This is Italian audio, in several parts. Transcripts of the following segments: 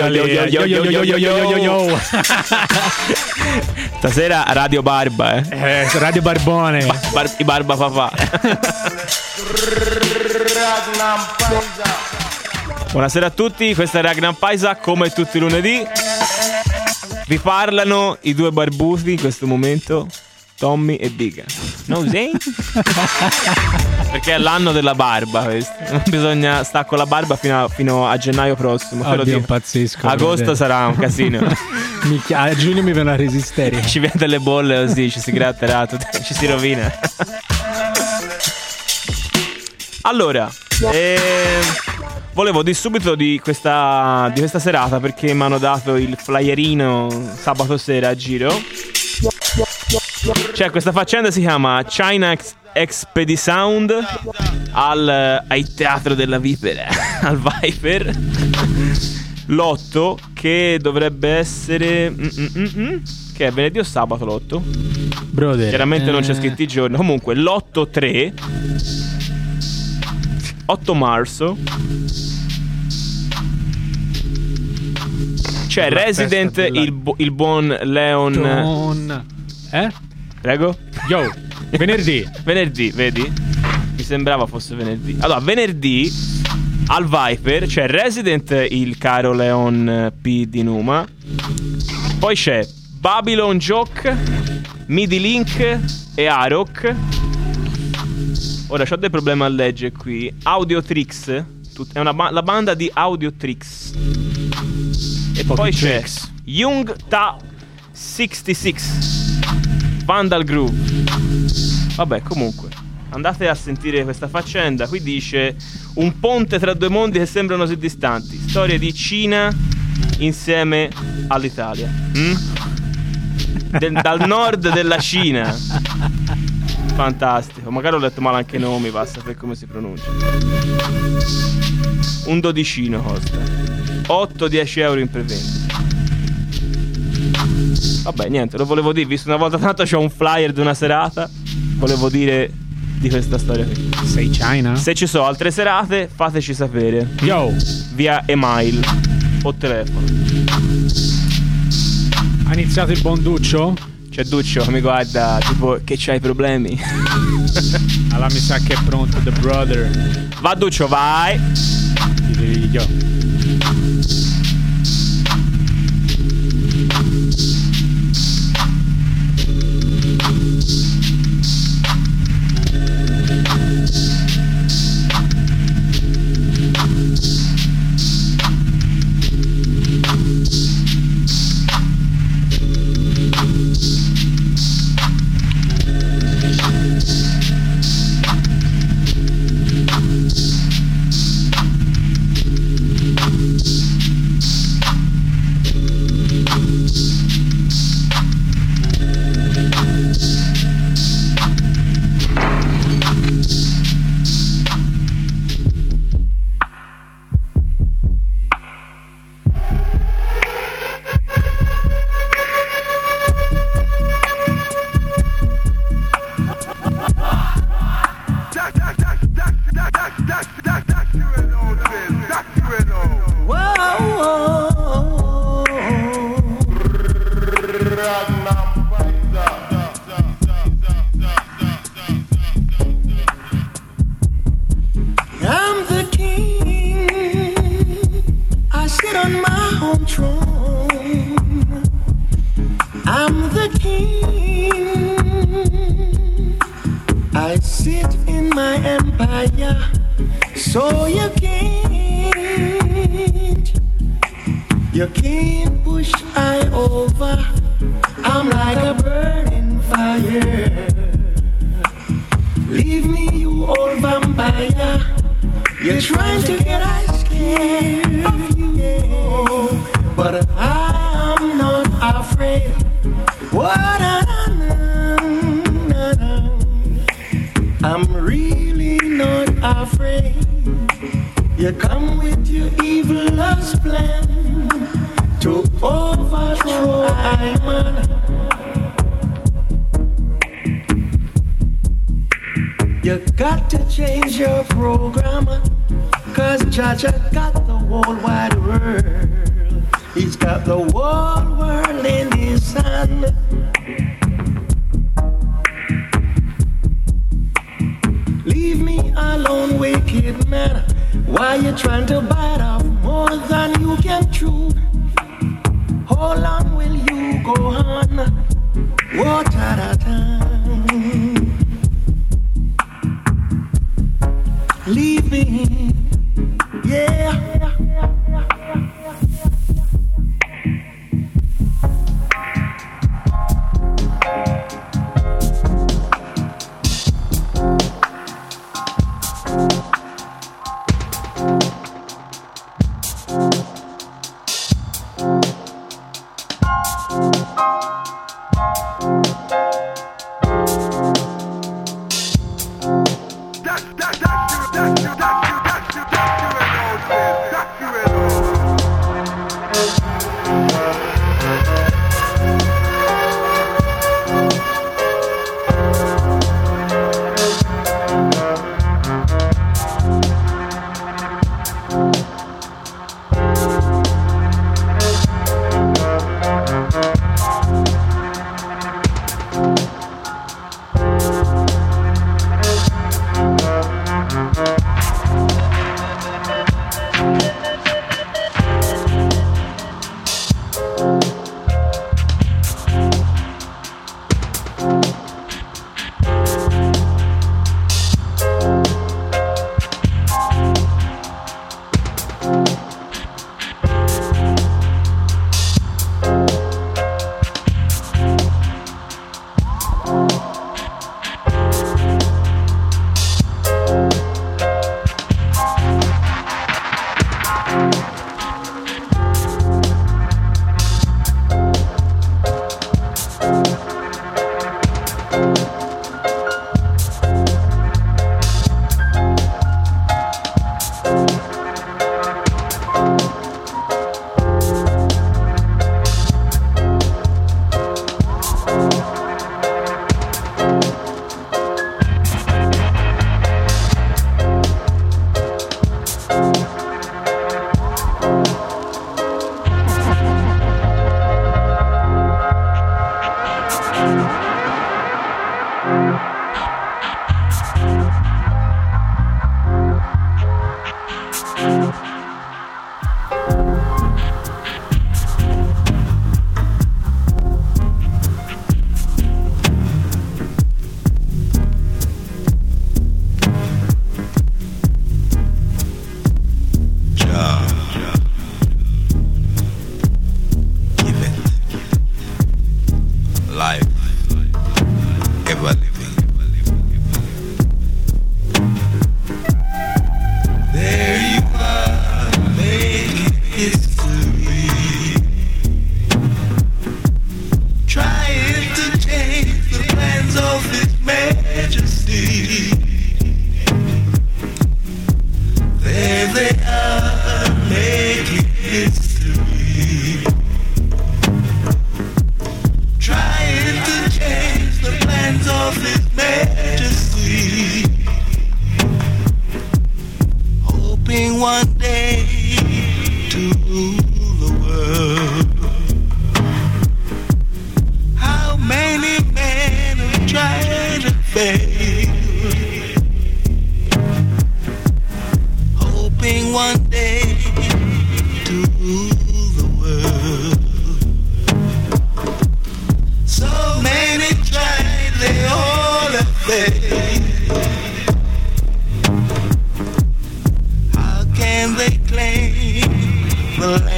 alle... Stasera Radio Barba, eh. eh Radio Barbone. Ba- bar- barba papà. Buonasera a tutti, questa è Ragnar Paisa, come tutti i lunedì. Vi parlano i due barbuti in questo momento. Tommy e Biga. No, Zane? Perché è l'anno della barba questo. Bisogna stare con la barba fino a, fino a gennaio prossimo. Oddio, dico. pazzesco. Agosto sarà un casino. Mi a giugno mi viene una resisteria. ci viene delle bolle così, ci si gratterà, tutto- ci si rovina. allora, ehm, volevo di subito di questa, di questa serata perché mi hanno dato il flyerino sabato sera a giro. Cioè, questa faccenda si chiama China Ex- Expedi Sound al, al Teatro della Vipera, al Viper. L'otto che dovrebbe essere... mm, mm, mm, mm, che è venerdì o sabato l'otto? Brother. Chiaramente non c'è eh, scritto i giorni. Comunque, l'8 3 8 marzo c'è La Resident il, bu- il buon Leon Don- Eh? Prego Yo, venerdì. Venerdì, vedi? Mi sembrava fosse venerdì. Allora, venerdì al Viper c'è Resident, il caro Leon P di Numa. Poi c'è Babylon Joke, Midi Link e Arok. Ora ho dei problemi a leggere qui. Audiotrix. tut- È una ba- la banda di Audiotrix. E Pochi poi c'è tricks. Young Ta 66. Vandal Groove. Vabbè, comunque, andate a sentire questa faccenda. Qui dice un ponte tra due mondi che sembrano così distanti. Storia di Cina insieme all'Italia. Mm? Del- dal nord della Cina. Fantastico. Magari ho letto male anche i nomi, basta per come si pronuncia. Un dodicino costa. 8-10 euro in prevendita. Vabbè, niente, lo volevo dire, visto una volta tanto c'ho un flyer di una serata, volevo dire di questa storia qui. Sei China? Se ci sono altre serate, fateci sapere Yo, via email o telefono. ha iniziato il buon Duccio? C'è Duccio che mi guarda, tipo, che c'hai problemi? Allora mi sa che è pronto, The Brother. Va Duccio, vai! Yo. I'm the king. I sit in my empire, so you can't. You can't push I over. I'm like a burning fire. You come with your evil love's plan to overthrow I'm. You got to change your program. Cause Jaja got the whole wide world. He's got the whole world in his hand. Leave me alone, wicked man. Why you trying to bite off more than you can chew?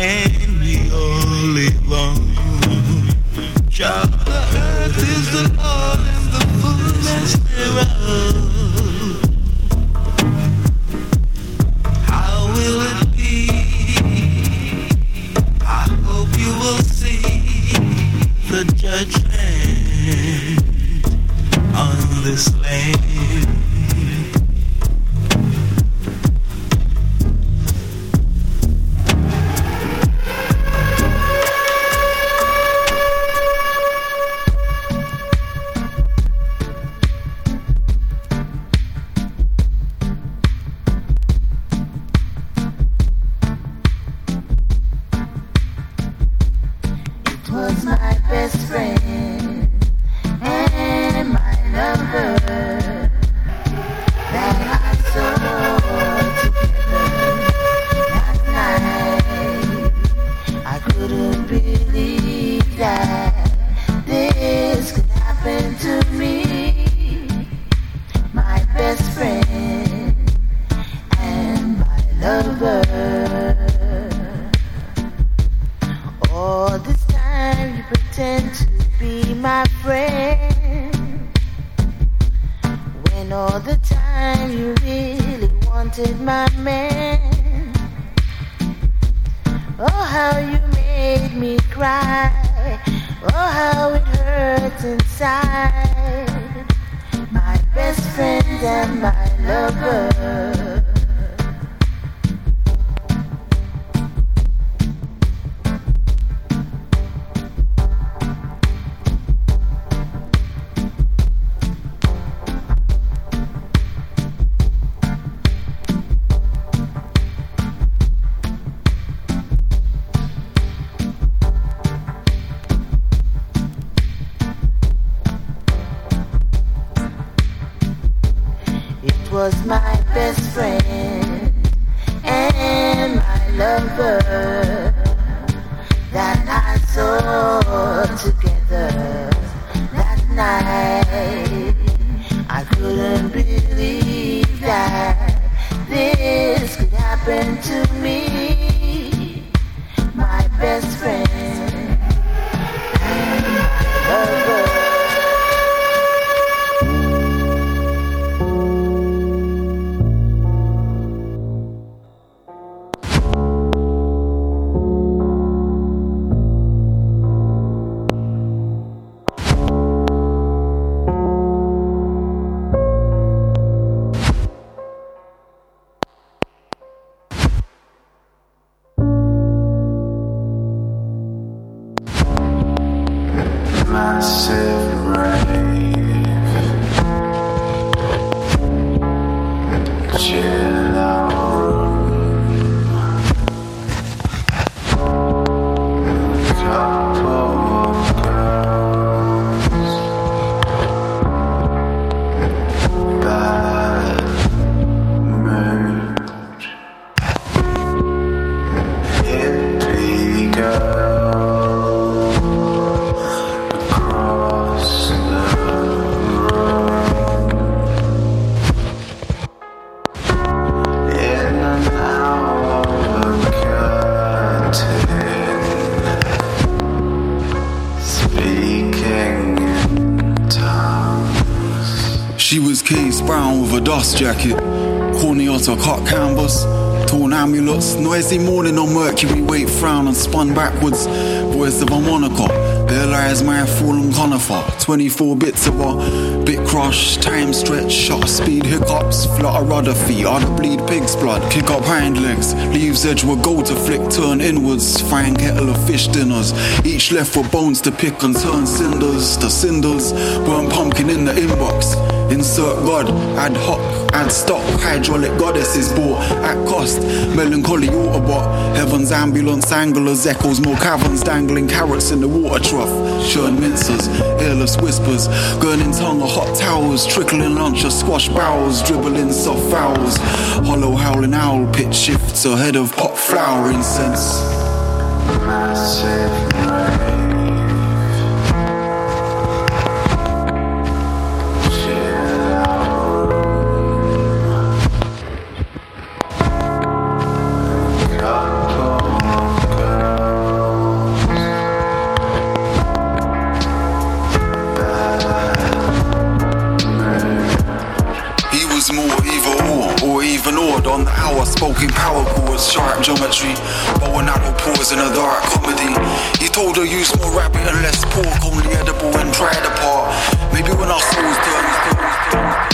Land we all live on. Child, the earth is the Lord and the fullness thereof. Spun backwards, voice of a monocle. There lies my fallen conifer, 24 bits of a bit crush, time stretch, shutter speed. Hiccups, flutter rudder feet, other bleed pig's blood, kick up hind legs, leaves edge will go to flick, turn inwards, fine kettle of fish dinners, each left with bones to pick and turn cinders the cinders, burnt pumpkin in the inbox. Insert God, ad hoc, add stock, hydraulic goddesses bought at cost. Melancholy Autobot, heaven's ambulance anglers, echoes more caverns, dangling carrots in the water trough. Churn mincers, airless whispers, gurning tongue of hot towels, trickling lunch of squash barrels, dribbling soft fouls. Hollow howling owl pitch shifts ahead of pop flower incense. Massive more either or, or even odd on the hour. Spoken power chords, sharp geometry, but when I don't pause in a dark comedy. He told her use more rabbit and less pork, only edible and dried apart. Maybe when our souls turn,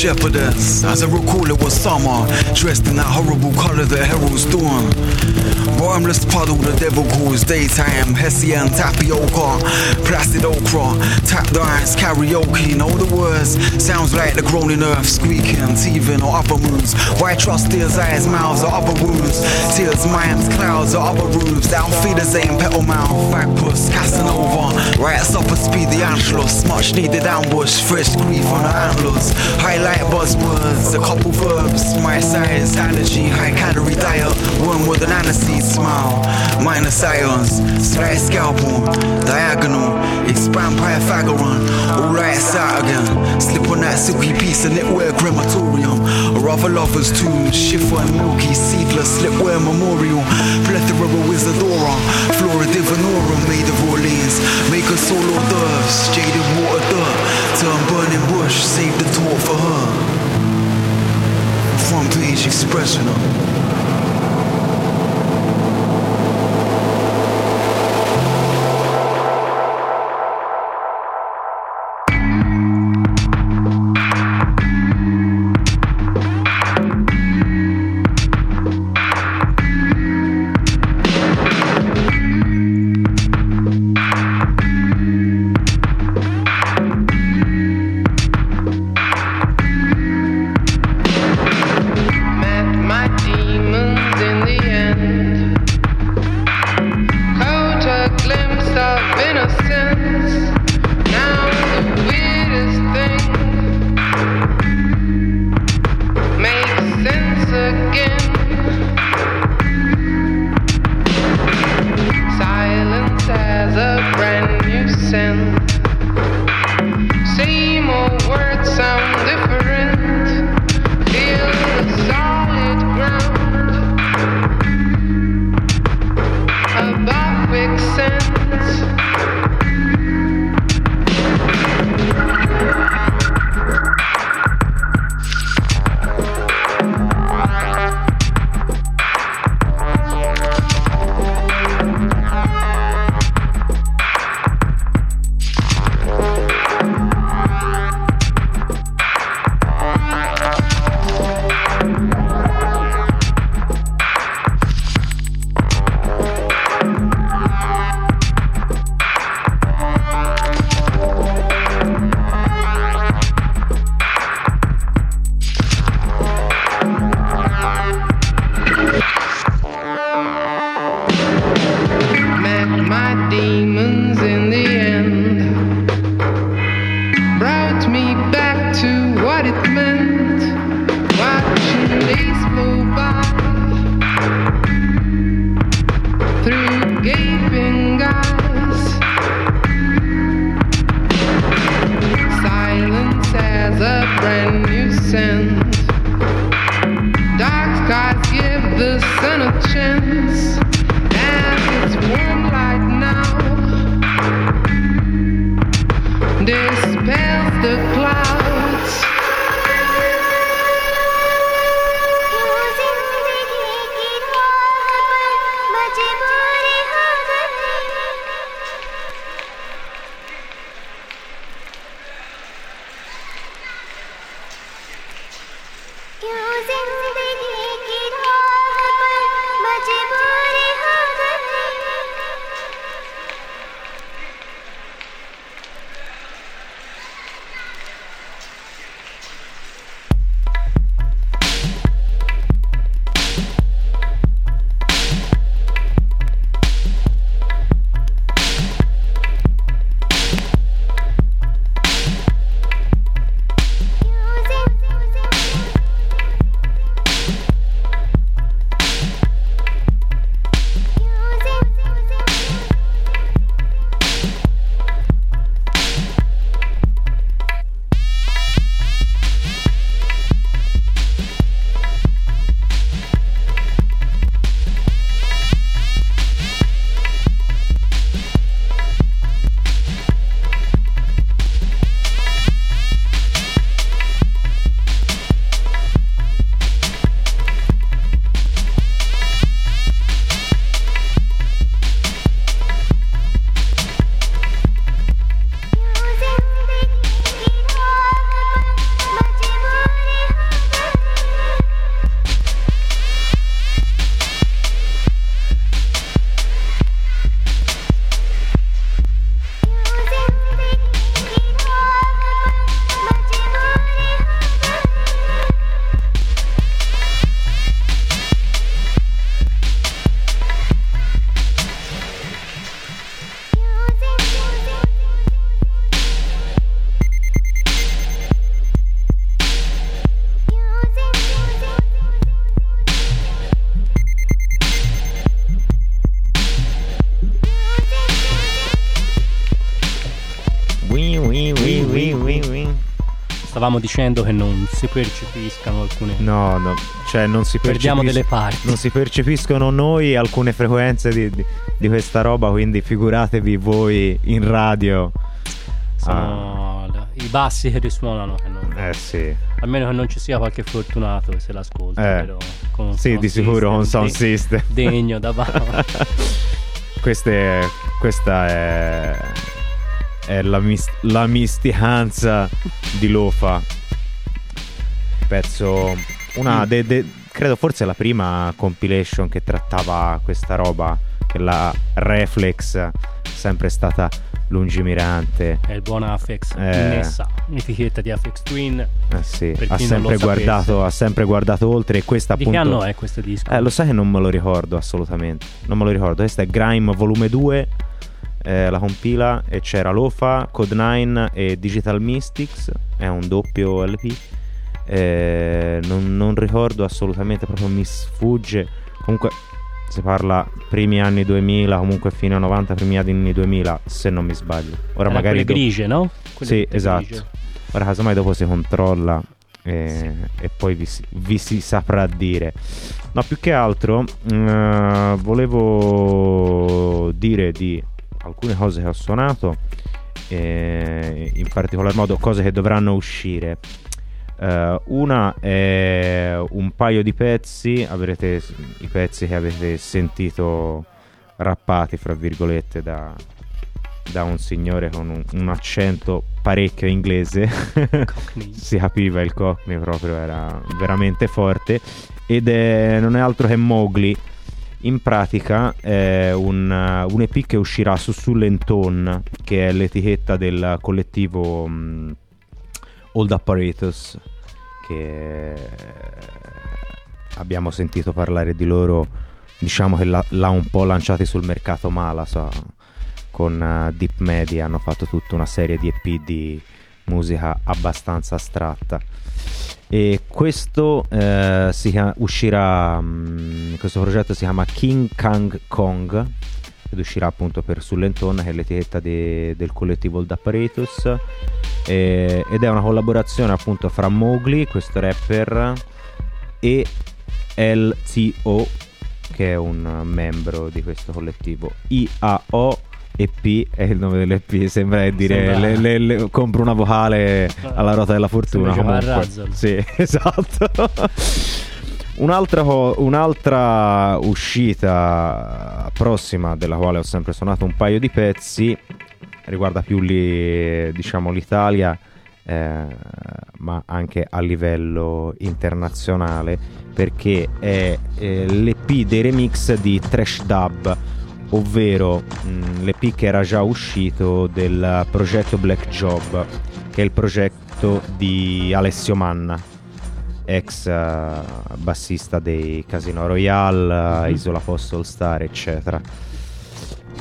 shepherdess, as I recall it was summer, dressed in that horrible color that heralds dawn. Bottomless puddle, the devil calls daytime, Hessian tapioca, placid okra, tap dance, karaoke, know the words. Sounds like the groaning earth squeaking, teething or upper moves. Why trust tears, eyes, mouths, or upper wounds? Tears, mimes, clouds, or upper roofs. Down feeders ain't petal mouth, fat puss, Casanova. Right upper speed, the Anschluss, much needed ambush, fresh grief on the antlers. Highlight buzzwords, a couple verbs, my size, allergy, high calorie diet, one with an aniseed smile, minus ions, slight scalpel, diagonal, expand Pythagorean, all lights out again, slip on that silky piece of knitwear crematorium, or other lover's tomb, chiffon, milky, seedless, slipwear memorial, plethora of wizardora, flora divinorum made of Orleans, make a solo d'oeuvres, jaded water dirt, turn burning bush, save the torch for her. Front page expression uh. Stavamo dicendo che non si percepiscano alcune. No, no, cioè non si Perdiamo delle parti. Non si percepiscono noi alcune frequenze di, di- di questa roba, quindi figuratevi voi in radio. Sono l- i bassi che risuonano. Che non- Eh sì. Almeno che non ci sia qualche fortunato che se l'ascolta. Eh. però con Sì, di sicuro con sound system. Degno da Queste- questa è, è la, mis- la misticanza di Lofa. Pezzo. Una Mm. de- de- credo forse la prima compilation che trattava questa roba. Che la Reflex sempre stata lungimirante. È il buon Afex. Eh. Nessa, etichetta di Afex Twin. Eh sì, ha sempre, guardato, ha sempre guardato oltre e questa Di appunto... che anno è questo disco? Eh, lo sai che non me lo ricordo assolutamente. Non me lo ricordo. Questa è Grime Volume 2. Eh, la compila e c'era Lofa, Code9 e Digital Mystics. È un doppio LP. Eh, non, non ricordo assolutamente, proprio mi sfugge. Comunque si parla primi anni 2000, comunque fine 90, primi anni 2000, se non mi sbaglio. Ora Era magari quelle do- grigie, no? Quelle sì, esatto. grigie. Ora casomai dopo si controlla e, e poi vi si, vi si saprà dire. No, più che altro mm, volevo dire di alcune cose che ho suonato, e in particolar modo cose che dovranno uscire. Eh, una è un paio di pezzi, avrete i pezzi che avete sentito rappati, fra virgolette, da, da un signore con un, un accento parecchio inglese. si capiva il cockney proprio, era veramente forte. Ed è, non è altro che Mowgli. In pratica è un, un EP che uscirà su Sullenton, che è l'etichetta del collettivo mm, Old Apparatus, che abbiamo sentito parlare di loro, diciamo che l'ha, l'ha un po' lanciati sul mercato Malasa con eh, Deep Media, hanno fatto tutta una serie di EP di musica abbastanza astratta. E questo eh, si chia- uscirà, mm, questo progetto si chiama King Kang Kong ed uscirà appunto per Sullenton che è l'etichetta de- del collettivo Old Apparatus. E- ed è una collaborazione appunto fra Mowgli, questo rapper, e LTO che è un membro di questo collettivo IAO e P è il nome dell'EP sembra di dire Sembra- le- le- le- compro una vocale alla ruota della fortuna comunque. Sì esatto. Un'altra, un'altra uscita prossima della quale ho sempre suonato un paio di pezzi riguarda più lì, diciamo, l'Italia eh, ma anche a livello internazionale perché è eh, l'EP dei remix di Trash Dub ovvero mh, l'EP che era già uscito del progetto Black Job che è il progetto di Alessio Manna ex eh, bassista dei Casino Royale, eh, Isola Post All Star, eccetera.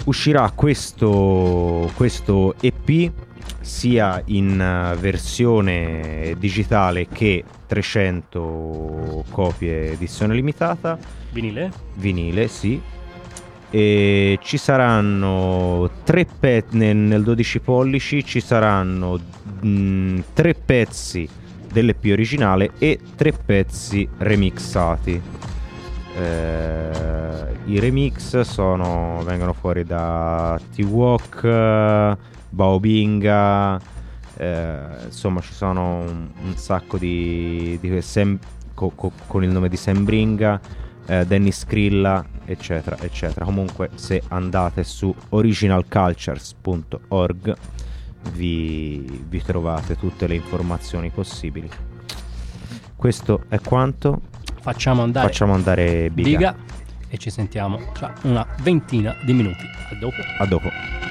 Uscirà questo, questo EP sia in eh, versione digitale che 300 copie edizione limitata. Vinile? Vinile, sì. E ci saranno tre pezzi nel, nel 12 pollici ci saranno mh, tre pezzi dell'EP originale e tre pezzi remixati. Eh, I remix sono, vengono fuori da T-Walk, Baobinga, eh, insomma ci sono un, un sacco di, di Sam- co- co- con il nome di Sembringa, eh, Danny Skrilla, eccetera, eccetera. Comunque se andate su originalcultures.org vi, vi trovate tutte le informazioni possibili. Questo è quanto. Facciamo andare Facciamo andare Biga. Biga e ci sentiamo tra una ventina di minuti. A dopo. A dopo.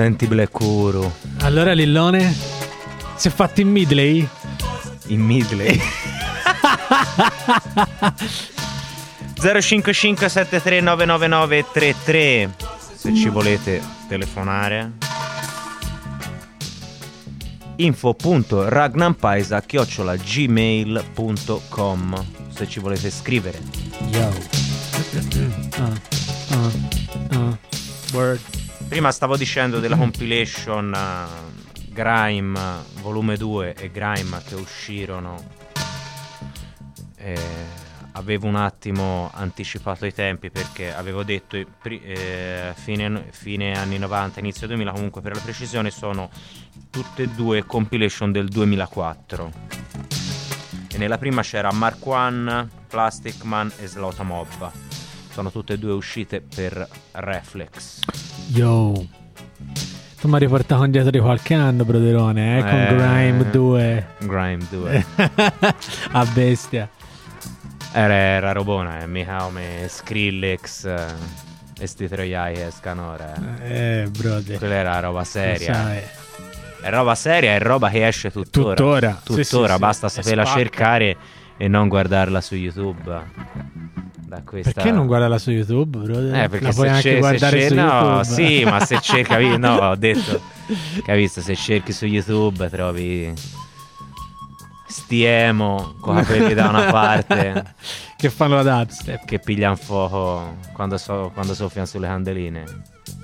Senti Black Uru. Allora Lillone si è fatto in Midley? In Midley. 0557399933 se ci volete telefonare info.ragnampaisa chiocciola gmail.com se ci volete scrivere Yo. Ah, ah, ah. Word. Prima stavo dicendo della compilation eh, Grime volume 2 e Grime che uscirono. Eh, avevo un attimo anticipato i tempi perché avevo detto eh, fine, fine anni 90 inizio 2000 comunque per la precisione sono tutte e due compilation del 2004 e nella prima c'era Mark One, Plastic Man e Slota Mob. Sono tutte e due uscite per Reflex Yo. Tu mi hai riportato indietro di qualche anno, broderone, eh, con Eh, Grime 2. Grime 2 A bestia. Era, era robona, eh, mica come Skrillex eh, e sti troiai che escano ora. eh. Eh, brother. Quella era roba seria. sai. È roba seria, è roba che esce tuttora. Tuttora. Tuttora, Sì, sì, sì. basta E saperla cercare e non guardarla su YouTube. Da questa... Perché non guardarla su YouTube, brother? Eh, perché La puoi anche guardare su no, YouTube. sì, ma se cerchi, capi- no, ho detto, capito, se cerchi su YouTube trovi sti emo con i capelli da una parte che fanno la dubstep che pigliano fuoco quando, so- quando soffiano sulle candeline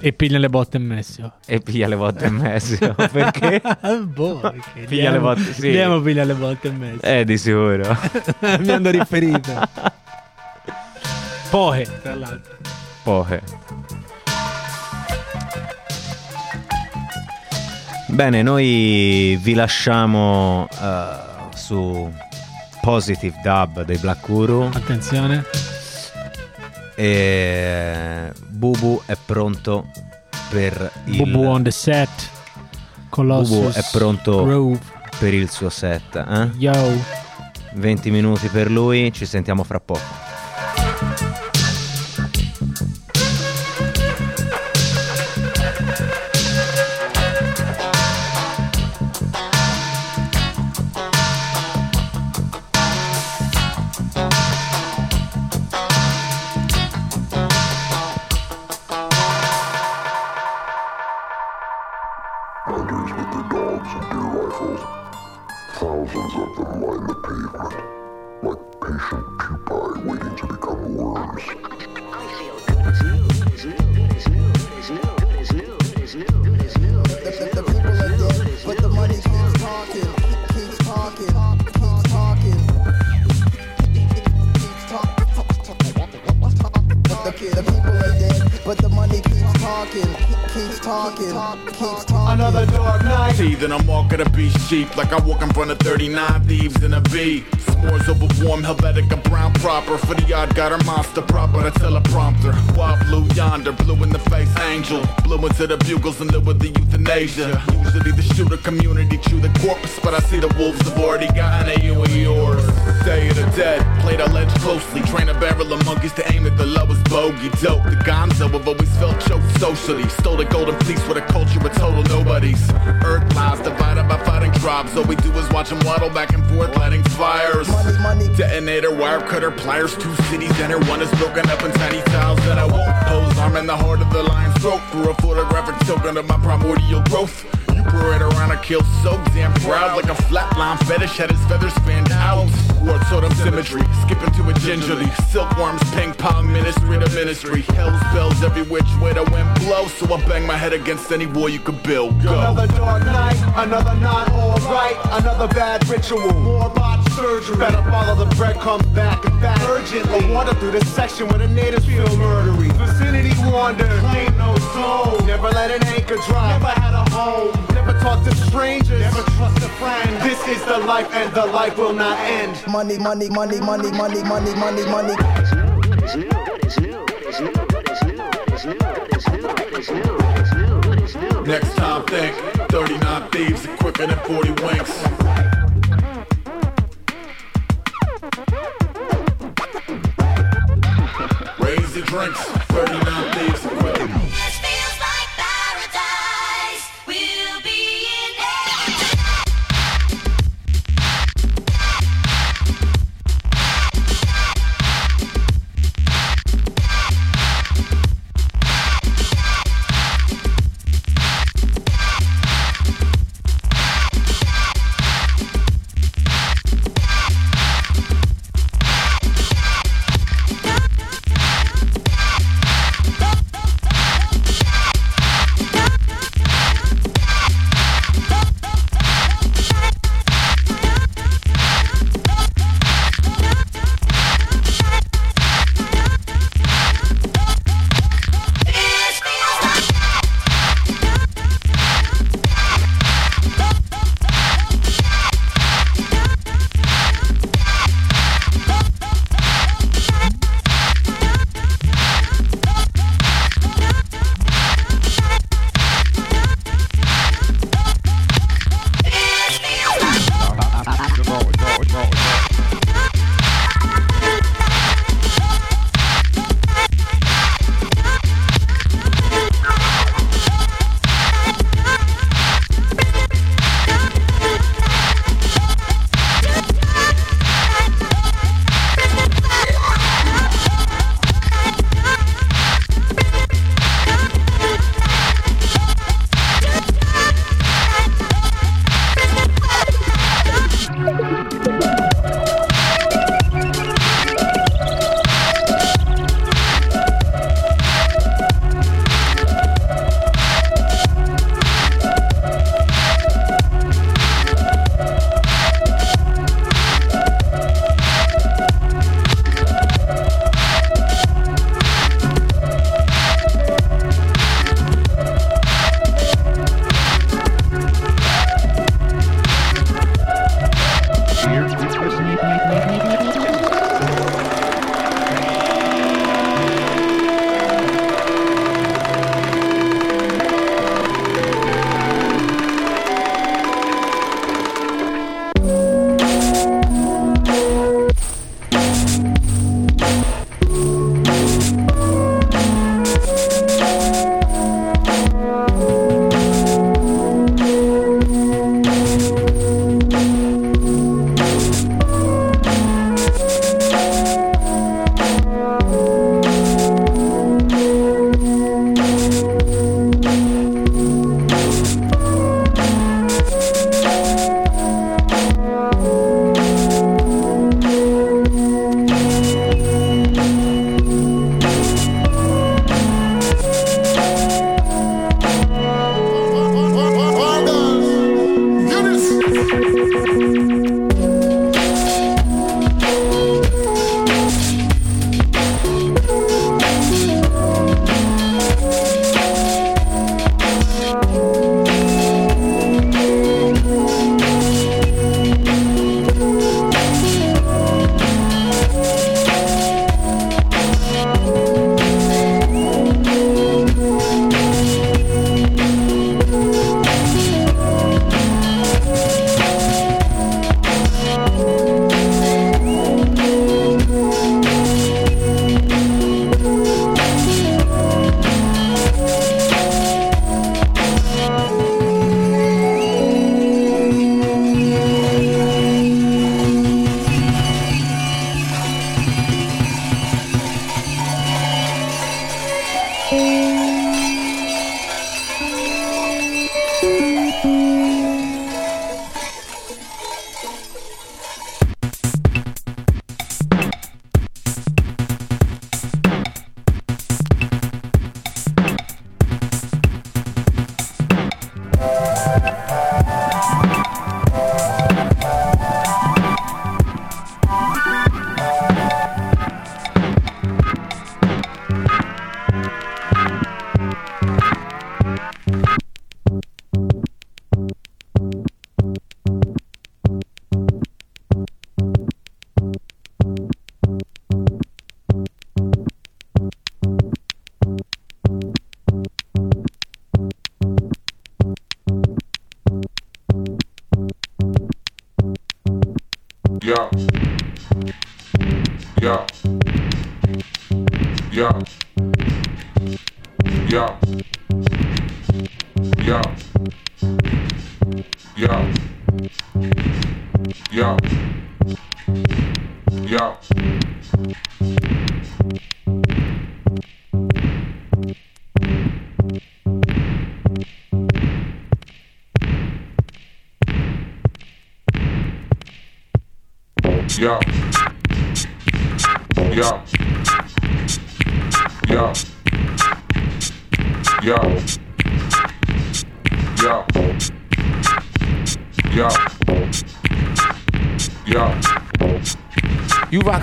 E piglia le botte in Messio. e piglia le botte in mezzo. Perché? boh, perché Piglia le Diamo- botte, sì. Diamo piglia le botte in mezzo. Eh, di sicuro. Mi hanno riferito. Poche, tra l'altro. Poche. Bene, noi vi lasciamo eh, su Positive Dub dei Black Guru. Attenzione. E Bubu è pronto per il Bubu on the set. Colossus. Bubu è pronto Groove. per il suo set. eh? Yo. 20 minuti per lui, ci sentiamo fra poco. See, then I'm walking a beast sheep like I walk in front of 39 thieves in a V. S'mores over warm Helvetica brown proper for the odd got a monster proper the teleprompter. Wild blue yonder, blue in the face angel, blue into the bugles and live with the euthanasia. Usually the shooter community chew the corpus, but I see the wolves have already gotten a you and yours. Day of the dead, played our ledge closely, train a barrel of monkeys to aim at the lowest bogey. Dope, the gonzo have always felt choked socially. Stole the golden fleece with a culture of total nobodies. Earth lies divided by fighting tribes. All we do is watch them waddle back and forth, lighting fires. Detonator, wire cutter, pliers, two cities, enter. One is broken up in tiny tiles that I won't pose. I'm in the heart of the lion's throat through a photographic token of my primordial growth. You around a kill so damn proud, like a flatline fetish had his feathers fanned out. Ward totem symmetry, skipping to it gingerly. Silkworms, ping pong, ministry to ministry. Hell's bells every which way the wind blows. So I bang my head against any wall you could build. Go. Another dark night, another not alright, another bad ritual. More surgery. Better follow the breadcrumbs back and back. Urgently. A wander through this section where the natives feel murdery. Vicinity wander, claim no soul. Never let an anchor drop. Never had a home. Never talk to strangers. Never trust a friend. This is the life and the life will not end. Money, money, money, money, money, money, money, money. What is new? What is new? What is new? What is new? What is new? What is new? What is new? Next time think 39 thieves are quicker than 40 winks. drinks. Dirty now.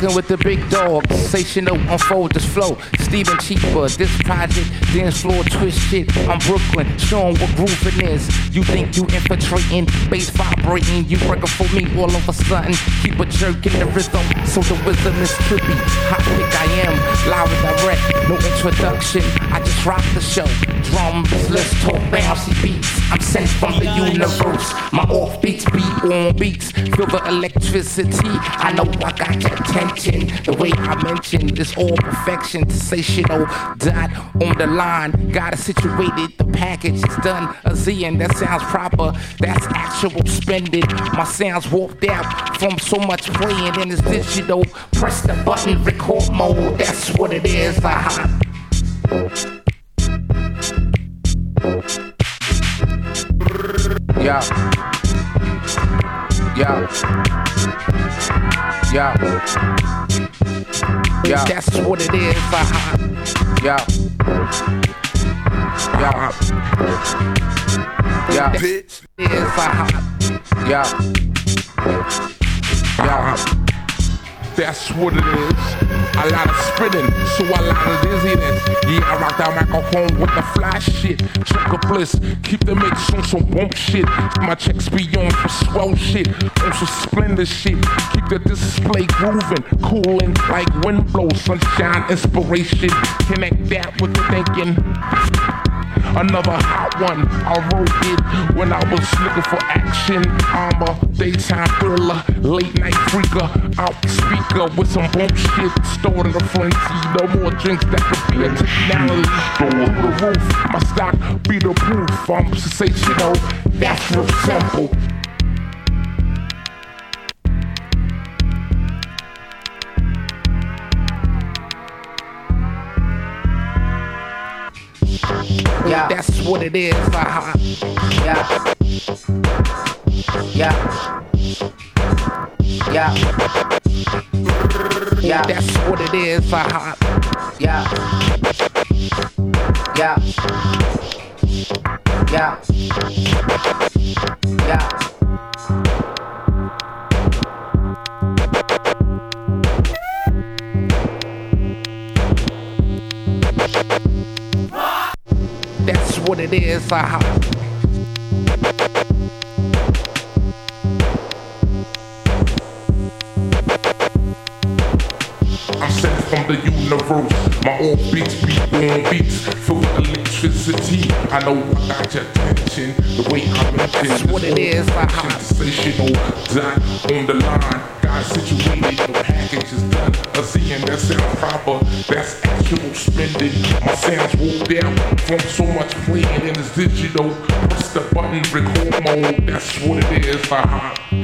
You rockin' with the big dog, sensational, unfold this flow. Steven Cheaper, this project, dance floor twist shit. I'm Brooklyn, showing what grooving is. You think you infiltrating, bass vibrating, you working for me all of a sudden. Keep a jerk in the rhythm, so the wisdom is trippy. Hot pick I am, live and direct, no introduction. I just rock the show. Drums, let's talk bouncy beats. I'm sent from the universe. My off beats beat on beats. Feel the electricity. I know I got your attention. The way I mentioned is all perfection. To say shit, Sensational dot on the line. Got it situated. The package is done. A Z and that sounds proper. That's actual spending. My sounds warped out from so much playing in this digital. Press the button, record mode. That's what it is. Uh-huh. Yeah. Yeah. Yeah. Yeah. That's what it is. Uh-huh. Yeah. Yeah. Yeah. bitch. is uh-huh. Yeah. Yeah. That's what it is. A lot of spinning, so a lot of dizziness. Yeah, I rock that microphone with the flash shit. Check a bliss, keep the mix on some bump shit. My checks be on for swell shit, on some splendid shit. Keep the display grooving, cooling like wind blows, sunshine, inspiration. Connect that with the thinking. Another hot one, I wrote it when I was looking for action. I'm a daytime thriller, late night freaker, out speaker with some bump shit. Stored in the frenzy, no more drinks that could be a technology. Through the roof, my stock be the proof. I'm sensational, that's real simple. Yeah, that's what it is. Uh-huh. Yeah. Yeah. Yeah. Yeah, that's what it is. Uh-huh. Yeah. Yeah. Yeah. Yeah. What it is. Uh-huh. I'm sent from the universe. My own beats beat on beats. Feel the electricity. I know I got your attention. The way I'm mentioned. That's what it is. Uh-huh. Sensational dot on the line. Got situated. The package is done. That sound proper. That's actual spending. My sounds walked out from so much playing in this digital. Press the button, record mode. That's what it is. Uh-huh.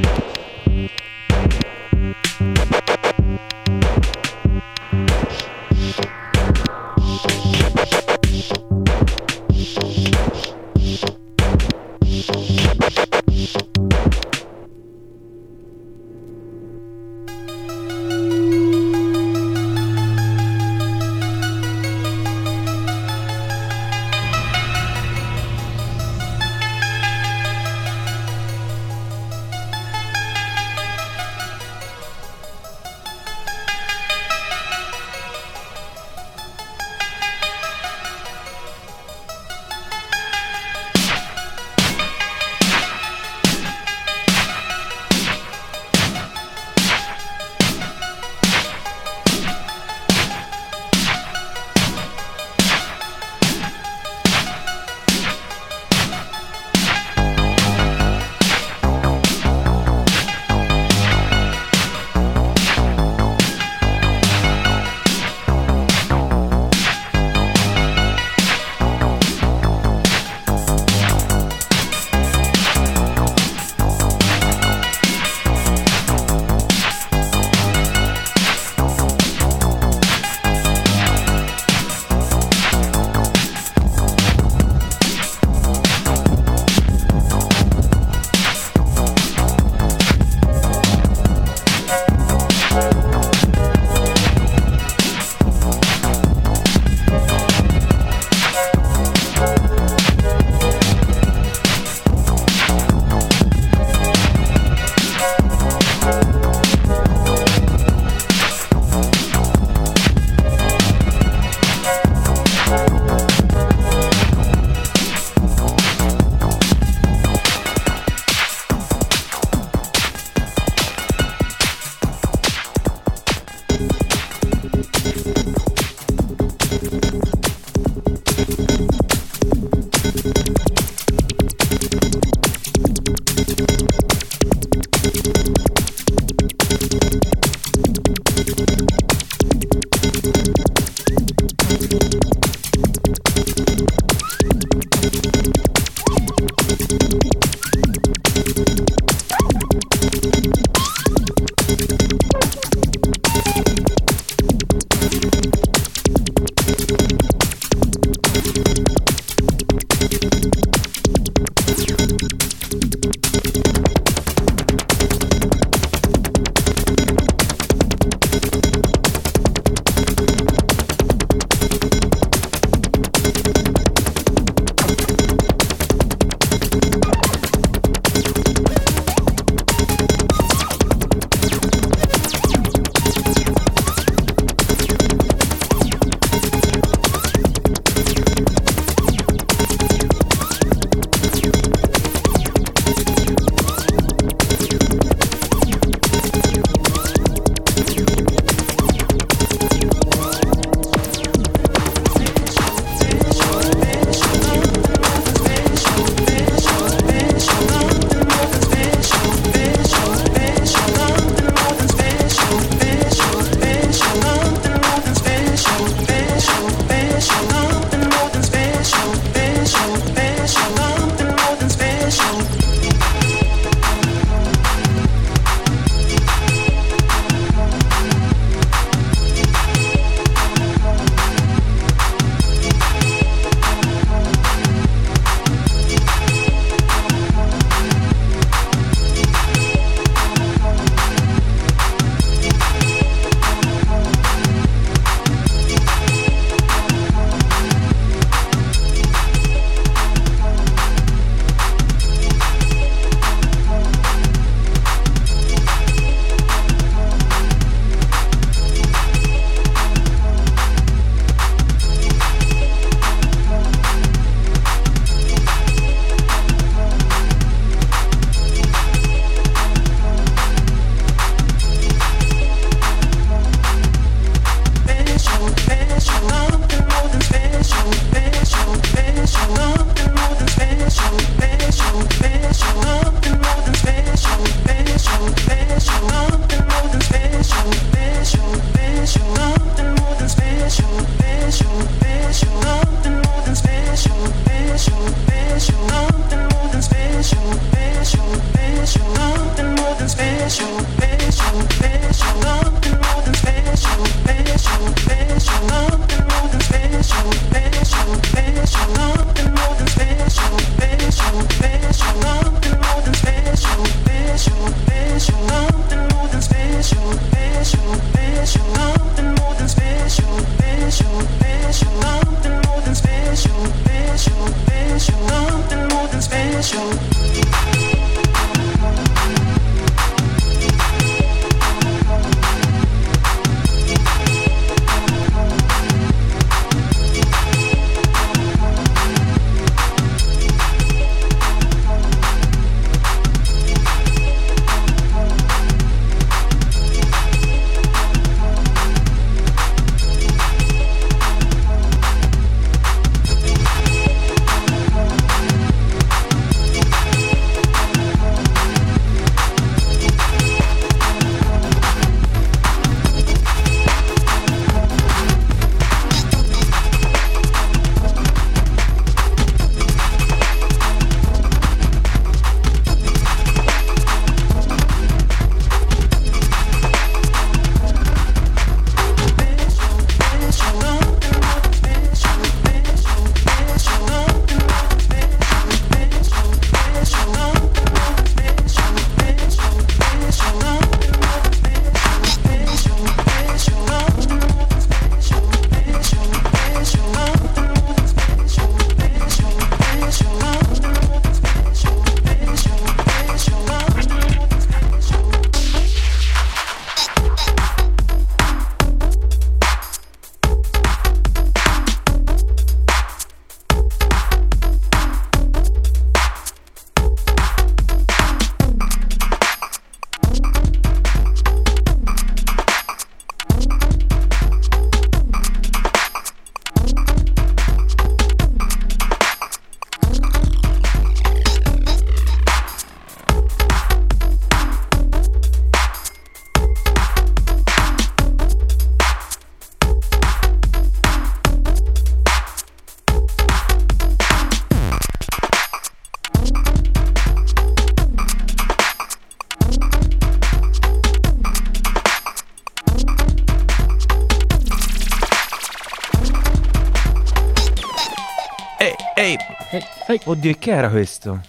Oddio, e che era questo?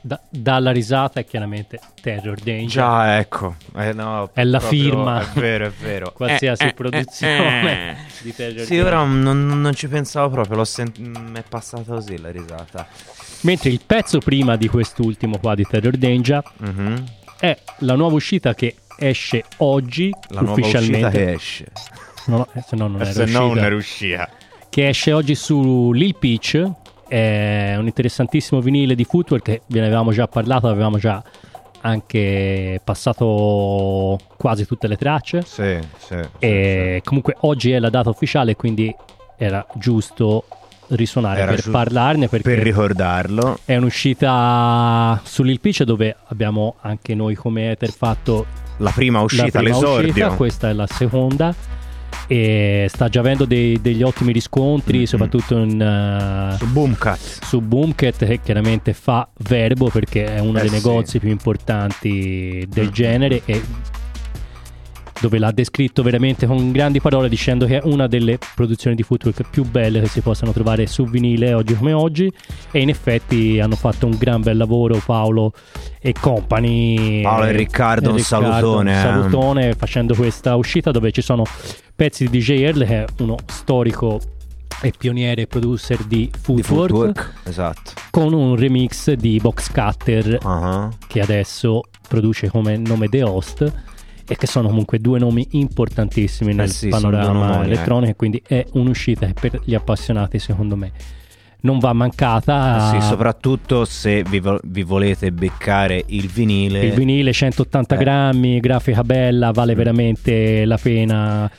Da- dalla risata è chiaramente Terror Danger. Già, ecco. Eh, no, È la proprio- firma. È vero, è vero. Qualsiasi Eh, eh, produzione eh, eh. di Terror Sì, Danger. ora non, non ci pensavo proprio, sent- mi è passata così la risata. Mentre il pezzo prima di quest'ultimo qua di Terror Danger Mhm. è la nuova uscita che esce oggi La nuova ufficialmente. uscita che esce. No, eh, se no non era se no uscita. non era uscita. Che esce oggi su Lil Peach. È un interessantissimo vinile di Footwork che ve ne avevamo già parlato, avevamo già anche passato quasi tutte le tracce. Sì, sì. E comunque oggi è la data ufficiale, quindi era giusto risuonare Era per giusto parlarne Per ricordarlo. è un'uscita su Lil Peach dove abbiamo anche noi come Ether fatto La prima uscita, la prima l'esordio. uscita, questa è la seconda e sta già avendo dei- degli ottimi riscontri soprattutto in, eh, Su Boomcat su Boomcat che chiaramente fa verbo perché è uno Eh dei sì. negozi più importanti del Mm. genere e dove l'ha descritto veramente con grandi parole dicendo che è una delle produzioni di Footwork più belle che si possano trovare su vinile oggi come oggi e in effetti hanno fatto un gran bel lavoro Paolo e company Paolo e Riccardo, un salutone, un eh. salutone facendo questa uscita dove ci sono pezzi di DJ Earl che è uno storico e pioniere e producer di Di Footwork, footwork. Esatto. con un remix di Box Cutter Ah. che adesso produce come nome The Host e che sono comunque due nomi importantissimi nel Eh sì, panorama eh. elettronico e quindi è un'uscita che per gli appassionati secondo me non va mancata Sì, soprattutto se vi, vo- vi volete beccare il vinile. il vinile 180 Eh. grammi grafica bella vale veramente la pena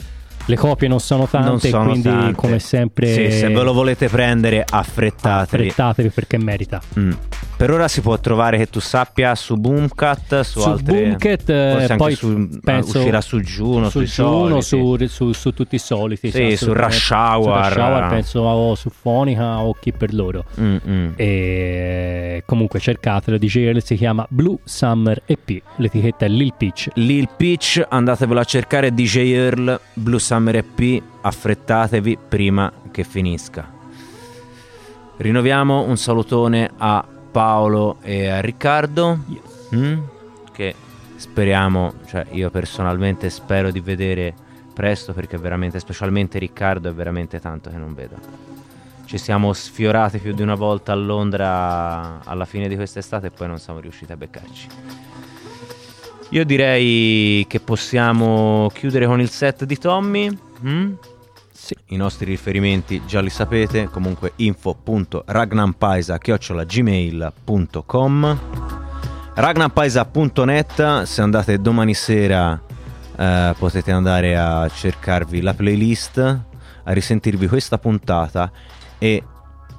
le copie non sono tante non sono quindi tante. come sempre Sì, se ve lo volete prendere, affrettatevi. affrettatevi perché merita Mm. Per ora si può trovare che tu sappia su Boomcat, su, Su altre Boomcat, eh, poi su, penso- uscirà su Juno, su Juno, su, su- su tutti i soliti. Sì, su. Rush Hour. Rush Hour, penso o su Fonica o chi per loro. Mm, mm. E comunque cercatelo, DJ Earl si chiama Blue Summer EP, l'etichetta è Lil Peach. Lil Peach, andatevelo a cercare DJ Earl, Blue Summer EP, affrettatevi prima che finisca. Rinnoviamo un salutone a Paolo e a Riccardo, mm? che speriamo, cioè io personalmente spero di vedere presto perché veramente, specialmente Riccardo, è veramente tanto che non vedo. Ci siamo sfiorati più di una volta a Londra alla fine di quest'estate e poi non siamo riusciti a beccarci. Io direi che possiamo chiudere con il set di Tommy. mm? I nostri riferimenti già li sapete. Comunque info.ragnampaisa.gmail.com Ragnampaisa.net Se andate domani sera eh, potete andare a cercarvi la playlist, a risentirvi questa puntata e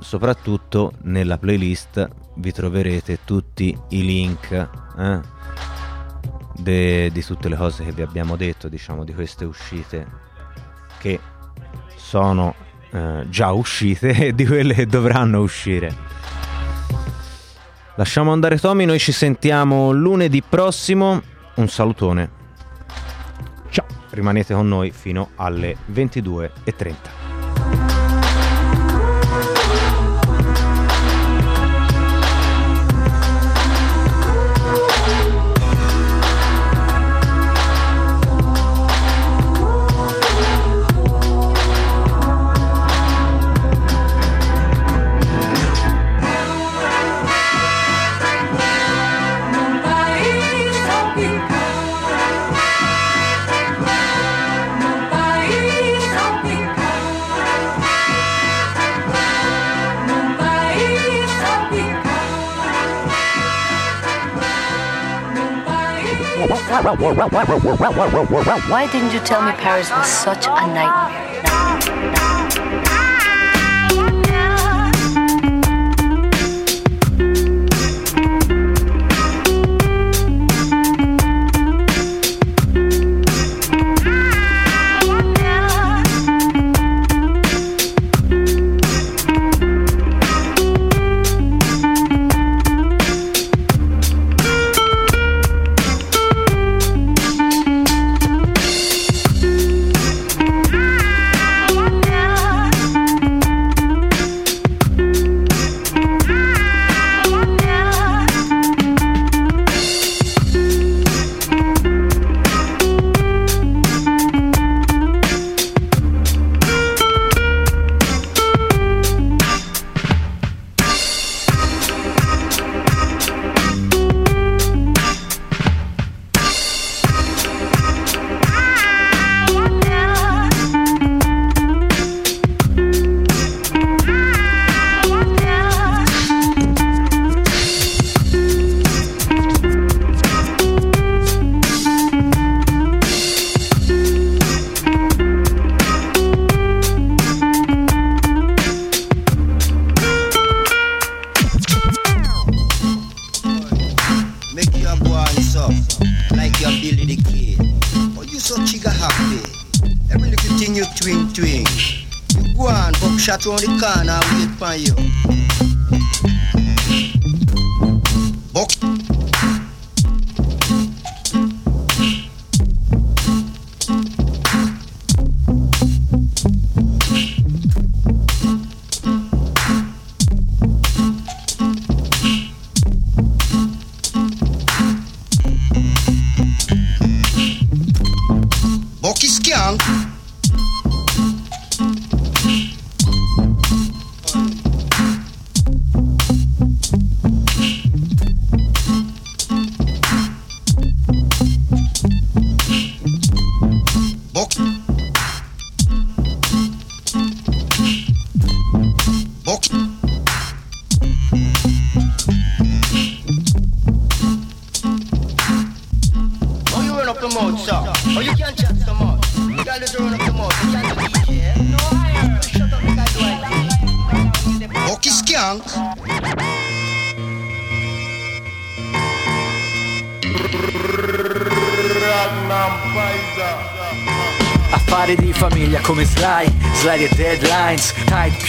soprattutto nella playlist vi troverete tutti i link eh, de- di tutte le cose che vi abbiamo detto, diciamo, di queste uscite che sono eh, già uscite e di quelle che dovranno uscire. Lasciamo andare Tommy, noi ci sentiamo lunedì prossimo. Un salutone. Ciao. Rimanete con noi fino alle 22.30. Why didn't you tell me Paris was such a nightmare?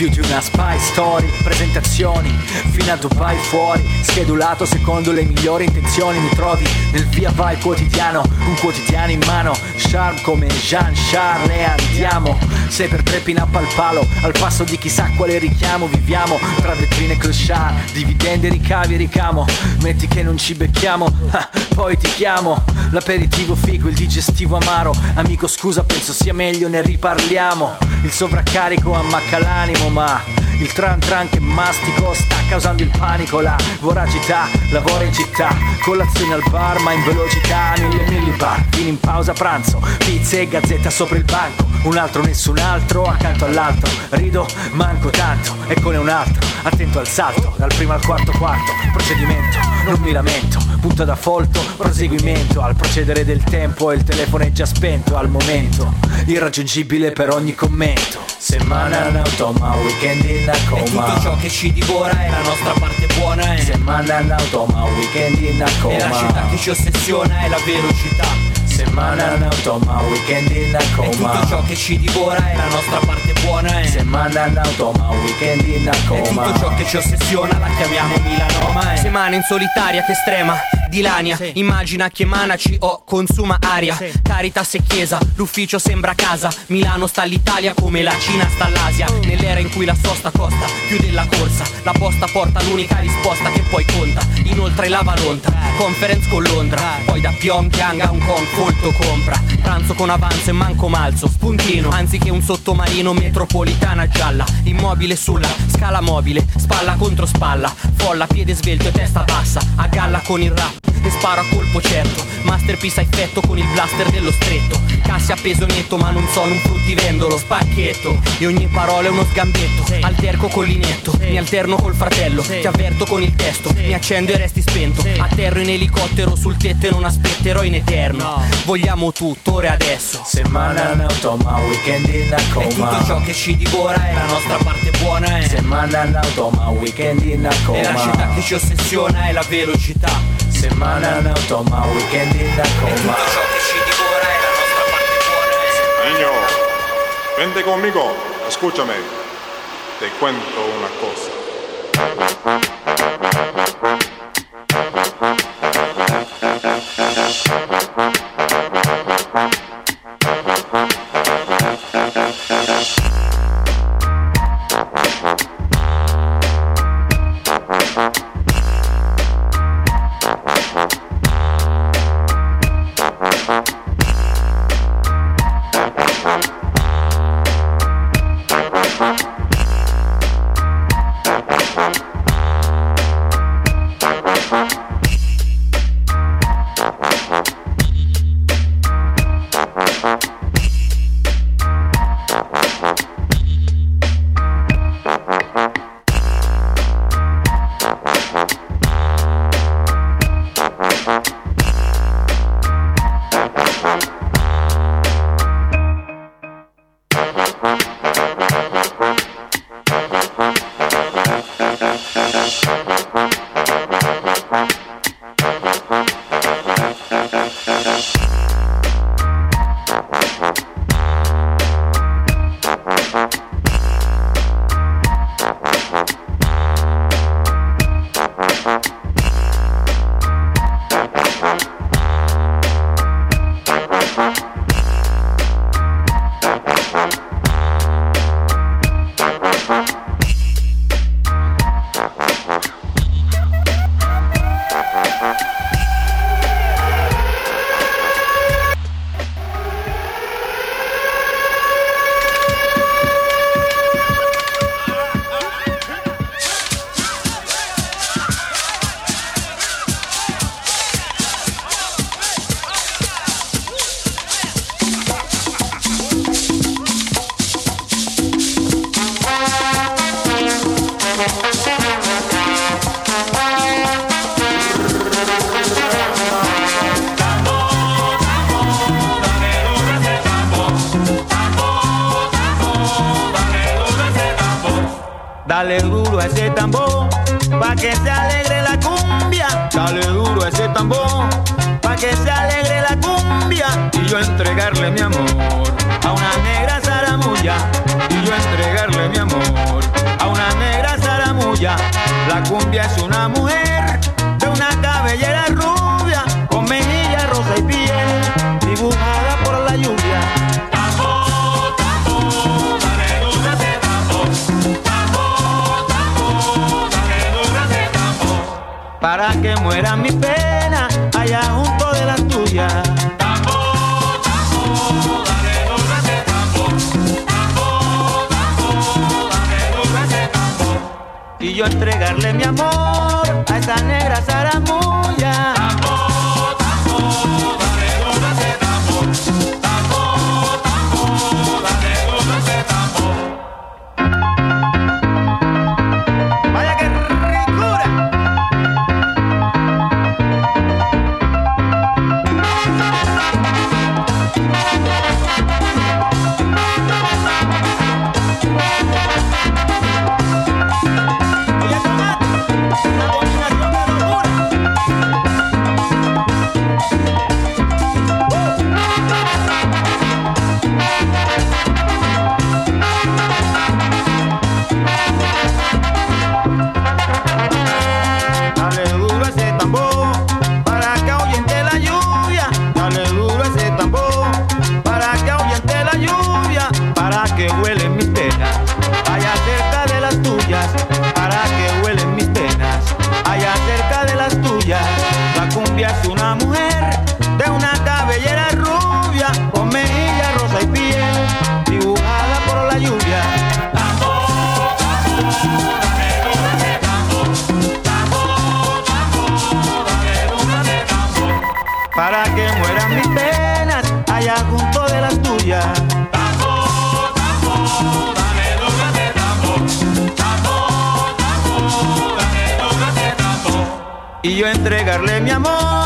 Più di una spy story, presentazioni, fino a Dubai fuori, schedulato secondo le migliori intenzioni, mi trovi nel via vai quotidiano, un quotidiano in mano, charm come Jean Charles e andiamo, sei per tre pin up al palo, al passo di chissà quale richiamo, viviamo tra vetrine clochard, dividende, ricavi e ricamo, metti che non ci becchiamo, ah, poi ti chiamo, l'aperitivo figo, il digestivo amaro, amico scusa penso sia meglio ne riparliamo, il sovraccarico ammacca l'animo ma il tran tran che mastico sta causando il panico, la voracità, lavora in città, colazione al bar ma in velocità, mille millibar, vini in pausa pranzo, pizza e gazzetta sopra il banco, un altro nessun altro accanto all'altro, rido manco tanto, eccone un altro, attento al salto, dal primo al quarto quarto, procedimento, non mi lamento, punta da folto, proseguimento, al procedere del tempo e il telefono è già spento. Al momento, irraggiungibile per ogni commento. Settimana in automa, weekend in a coma. E tutto ciò che ci divora è la nostra parte buona è Settimana in automa, weekend in coma. E la città che ci ossessiona è la velocità Settimana. In automa, weekend in a coma E tutto ciò che ci divora è la nostra parte buona è Settimana in automa, weekend in a E coma. tutto ciò che ci ossessiona la chiamiamo Milanoma è Semana in solitaria che estrema dilania Immagina che manaci o consuma aria. Caritas e chiesa, l'ufficio sembra casa. Milano sta all'Italia come la Cina sta all'Asia. Nell'era in cui la sosta costa più della corsa. La posta porta l'unica risposta che poi conta. Inoltre la Valonta, conference con Londra. Poi da Pyongyang a Hong Kong folto compra. Pranzo con avanzo e manco malzo. Spuntino, anziché un sottomarino metropolitana gialla. Immobile sulla scala mobile Spalla contro spalla. Folla, piede svelto e testa bassa. A galla con il rap e sparo a colpo certo. Masterpiece a effetto con il blaster dello stretto. Cassi a peso netto ma non sono un fruttivendolo Spacchetto. E ogni parola è uno sgambetto Alterco col linetto, mi alterno col fratello Ti avverto con il testo, mi accendo e resti spento. Atterro in elicottero sul tetto e non aspetterò in eterno. Vogliamo tutto ora e adesso Settimana in automa, weekend in a E tutto coma ciò che ci divora è la nostra parte buona è Settimana in automa, weekend in a coma. E la città che ci ossessiona è la velocità Settimana in automa, weekend in a coma Niño, vente conmigo, escúchame. Te cuento una cosa. entregarle mi amor a esa negra zaramuya. Amor, amor. y yo entregarle mi amor.